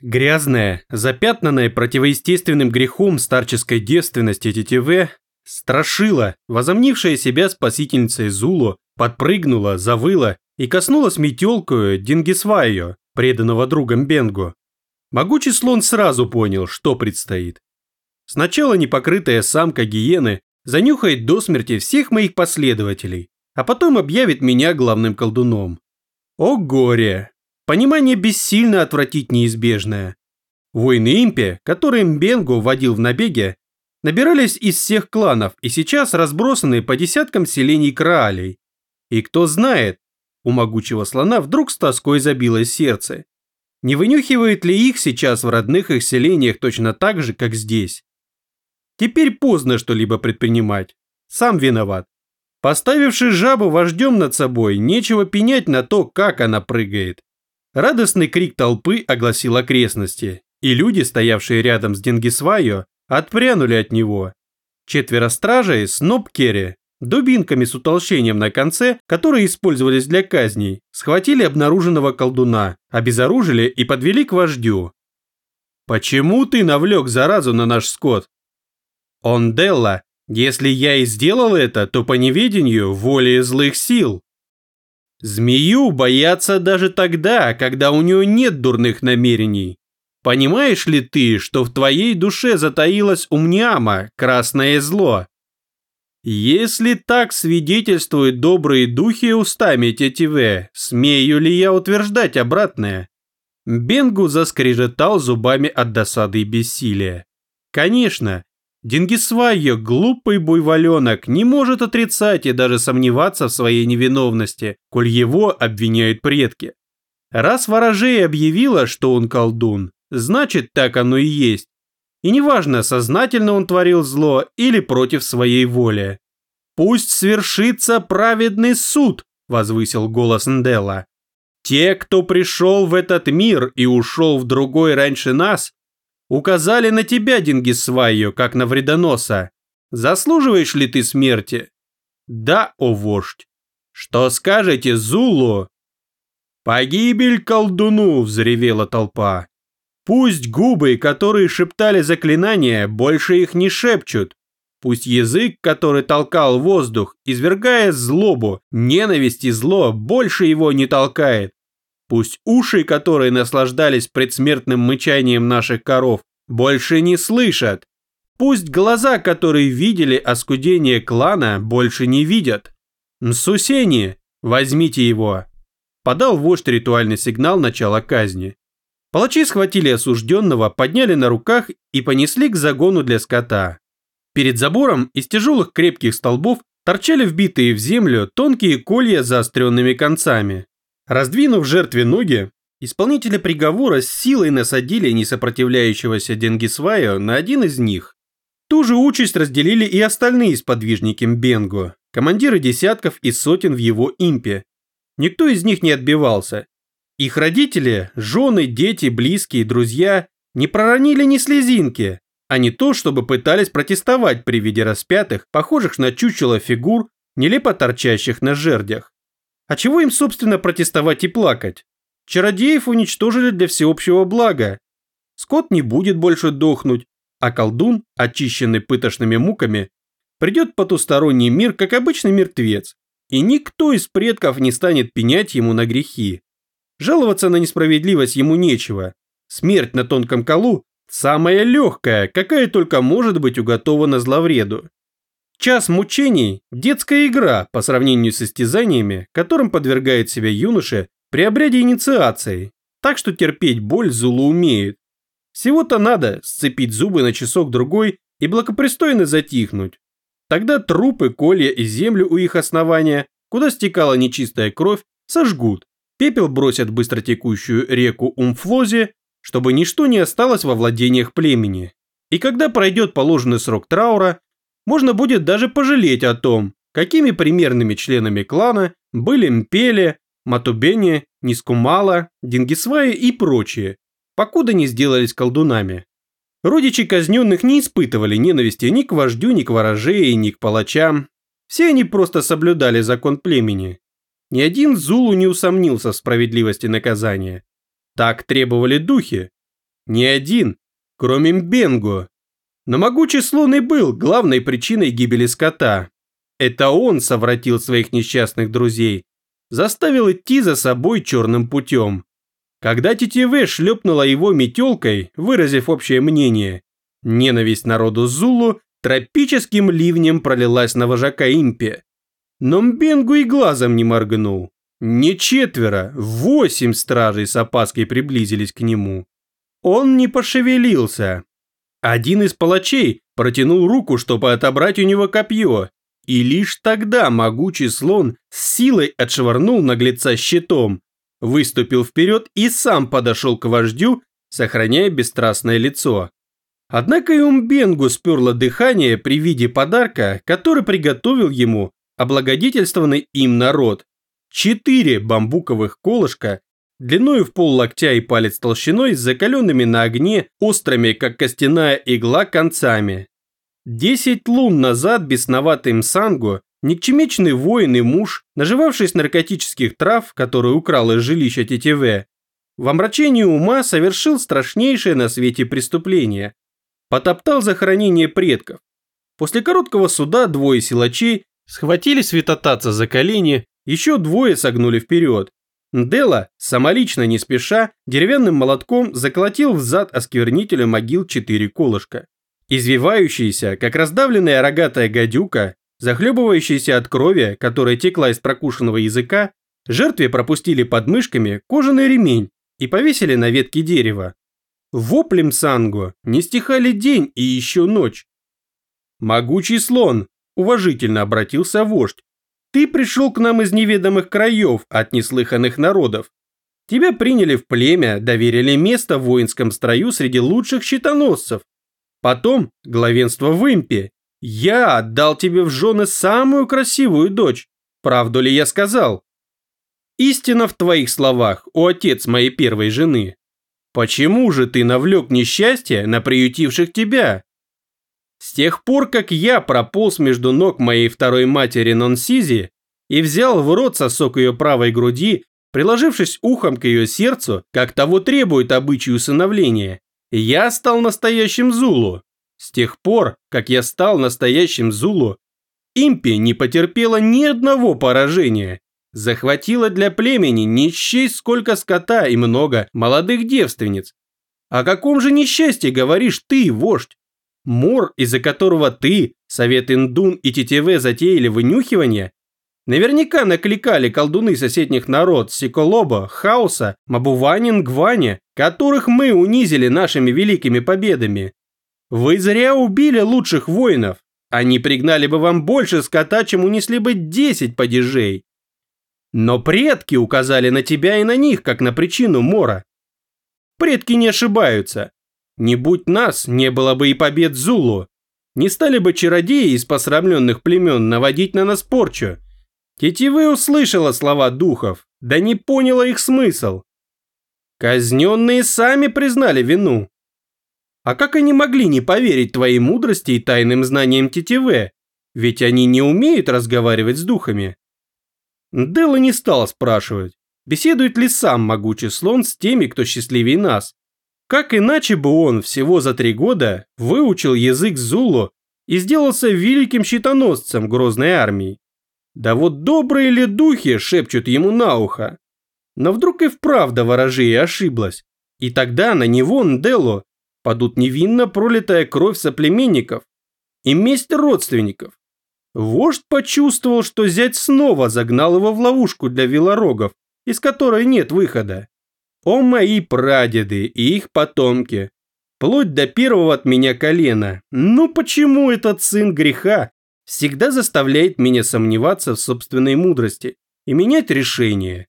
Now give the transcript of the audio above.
Грязная, запятнанная противоестественным грехом старческой девственности тетиве, страшила, возомнившая себя спасительницей Зулу, подпрыгнула, завыла и коснулась метелкою Дингисвайо, преданного другом Бенгу. Могучий слон сразу понял, что предстоит. Сначала непокрытая самка гиены занюхает до смерти всех моих последователей, а потом объявит меня главным колдуном. О горе! Понимание бессильно отвратить неизбежное. Воины Импи, которые Мбенгу водил в набеге, набирались из всех кланов и сейчас разбросаны по десяткам селений Краалей. И кто знает, у могучего слона вдруг с тоской забилось сердце. Не вынюхивает ли их сейчас в родных их селениях точно так же, как здесь? Теперь поздно что-либо предпринимать. Сам виноват. Поставивший жабу вождем над собой, нечего пенять на то, как она прыгает. Радостный крик толпы огласил окрестности, и люди, стоявшие рядом с Дингисвайо, отпрянули от него. Четверо стражей с Нобкере, дубинками с утолщением на конце, которые использовались для казней, схватили обнаруженного колдуна, обезоружили и подвели к вождю. «Почему ты навлек заразу на наш скот?» «Он Делла. Если я и сделал это, то по неведению воли злых сил», Змею боятся даже тогда, когда у нее нет дурных намерений. Понимаешь ли ты, что в твоей душе затаилось умняма, красное зло? Если так свидетельствуют добрые духи устами тетиве, смею ли я утверждать обратное? Бенгу заскрежетал зубами от досады и бессилия. Конечно, Дингисвайо, глупый буйволенок, не может отрицать и даже сомневаться в своей невиновности, коль его обвиняют предки. Раз ворожей объявила, что он колдун, значит так оно и есть. И неважно, сознательно он творил зло или против своей воли. «Пусть свершится праведный суд», – возвысил голос Нделла. «Те, кто пришел в этот мир и ушел в другой раньше нас, Указали на тебя, Дингисвайо, как на вредоноса. Заслуживаешь ли ты смерти? Да, о вождь. Что скажете, Зулу? Погибель колдуну, взревела толпа. Пусть губы, которые шептали заклинания, больше их не шепчут. Пусть язык, который толкал воздух, извергая злобу, ненависть и зло, больше его не толкает. Пусть уши, которые наслаждались предсмертным мычанием наших коров, больше не слышат. Пусть глаза, которые видели оскудение клана, больше не видят. Мсусени, возьмите его. Подал вождь ритуальный сигнал начала казни. Палачи схватили осужденного, подняли на руках и понесли к загону для скота. Перед забором из тяжелых крепких столбов торчали вбитые в землю тонкие колья с заостренными концами. Раздвинув жертве ноги, исполнители приговора с силой насадили несопротивляющегося Денгисваю на один из них. Ту же участь разделили и остальные сподвижники Мбенго, командиры десятков и сотен в его импе. Никто из них не отбивался. Их родители, жены, дети, близкие, друзья не проронили ни слезинки, а не то, чтобы пытались протестовать при виде распятых, похожих на чучело фигур, нелепо торчащих на жердях. А чего им, собственно, протестовать и плакать? Чародеев уничтожили для всеобщего блага. Скот не будет больше дохнуть, а колдун, очищенный пытошными муками, придет в потусторонний мир, как обычный мертвец, и никто из предков не станет пенять ему на грехи. Жаловаться на несправедливость ему нечего. Смерть на тонком колу – самая легкая, какая только может быть уготована зловреду. Час мучений – детская игра по сравнению с истязаниями, которым подвергает себя юноша при обряде инициации, так что терпеть боль Зулу умеет. Всего-то надо сцепить зубы на часок-другой и благопристойно затихнуть. Тогда трупы, колья и землю у их основания, куда стекала нечистая кровь, сожгут. Пепел бросят в быстротекущую реку Умфлозе, чтобы ничто не осталось во владениях племени. И когда пройдет положенный срок траура, можно будет даже пожалеть о том, какими примерными членами клана были Мпеле, Матубене, Нискумала, Дингисваи и прочие, покуда не сделались колдунами. Родичи казненных не испытывали ненависти ни к вождю, ни к ворожее, ни к палачам. Все они просто соблюдали закон племени. Ни один Зулу не усомнился в справедливости наказания. Так требовали духи. Ни один, кроме Мбенгу. Но могучий слон и был главной причиной гибели скота. Это он совратил своих несчастных друзей, заставил идти за собой черным путем. Когда Тетиве шлепнула его метелкой, выразив общее мнение, ненависть народу Зулу тропическим ливнем пролилась на вожака Импе. Но Мбенгу и глазом не моргнул. Не четверо, восемь стражей с опаской приблизились к нему. Он не пошевелился. Один из палачей протянул руку, чтобы отобрать у него копье, и лишь тогда могучий слон с силой отшвырнул наглеца щитом, выступил вперед и сам подошел к вождю, сохраняя бесстрастное лицо. Однако и Умбенгу сперло дыхание при виде подарка, который приготовил ему облагодетельствованный им народ. Четыре бамбуковых колышка, длиной в пол локтя и палец толщиной, с закаленными на огне, острыми, как костяная игла, концами. Десять лун назад бесноватый Мсангу, никчемечный воин и муж, наживавшись наркотических трав, которые украл из жилища Тетиве, в омрачении ума совершил страшнейшее на свете преступление. Потоптал захоронение предков. После короткого суда двое силачей схватили святотатца за колени, еще двое согнули вперед. Дела, самолично не спеша, деревянным молотком заколотил в зад осквернителя могил четыре колышка. Извивающаяся, как раздавленная рогатая гадюка, захлебывающаяся от крови, которая текла из прокушенного языка, жертве пропустили под мышками кожаный ремень и повесили на ветке дерева. Воплем Санго не стихали день и еще ночь. «Могучий слон!» – уважительно обратился вождь. «Ты пришел к нам из неведомых краев от неслыханных народов. Тебя приняли в племя, доверили место в воинском строю среди лучших щитоносцев. Потом главенство в импе. Я отдал тебе в жены самую красивую дочь. Правду ли я сказал? Истина в твоих словах, о отец моей первой жены. Почему же ты навлек несчастье на приютивших тебя? С тех пор, как я прополз между ног моей второй матери Нонсизи и взял в рот сосок ее правой груди, приложившись ухом к ее сердцу, как того требует обычай усыновления, я стал настоящим Зулу. С тех пор, как я стал настоящим Зулу, Импи не потерпела ни одного поражения. Захватила для племени не счесть сколько скота и много молодых девственниц. О каком же несчастье говоришь ты, вождь? Мор, из-за которого ты, Совет Индун и Тетеве затеяли вынюхивание, Наверняка накликали колдуны соседних народ Сиколоба, Хаоса, Мабуванин, Гвани, которых мы унизили нашими великими победами. Вы зря убили лучших воинов. Они пригнали бы вам больше скота, чем унесли бы 10 падежей. Но предки указали на тебя и на них, как на причину мора. Предки не ошибаются. Не будь нас, не было бы и побед Зулу. Не стали бы чародеи из посрамленных племен наводить на нас порчу. Тетивы услышала слова духов, да не поняла их смысл. Казненные сами признали вину. А как они могли не поверить твоей мудрости и тайным знаниям Тетиве? Ведь они не умеют разговаривать с духами. Делла не стала спрашивать, беседует ли сам могучий слон с теми, кто счастливее нас. Как иначе бы он всего за три года выучил язык Зулу и сделался великим щитоносцем грозной армии? Да вот добрые ли духи шепчут ему на ухо? Но вдруг и вправду ворожея ошиблась. И тогда на него, Ндело, падут невинно пролитая кровь соплеменников и месть родственников. Вождь почувствовал, что зять снова загнал его в ловушку для велорогов, из которой нет выхода. О мои прадеды и их потомки, вплоть до первого от меня колена, ну почему этот сын греха всегда заставляет меня сомневаться в собственной мудрости и менять решение.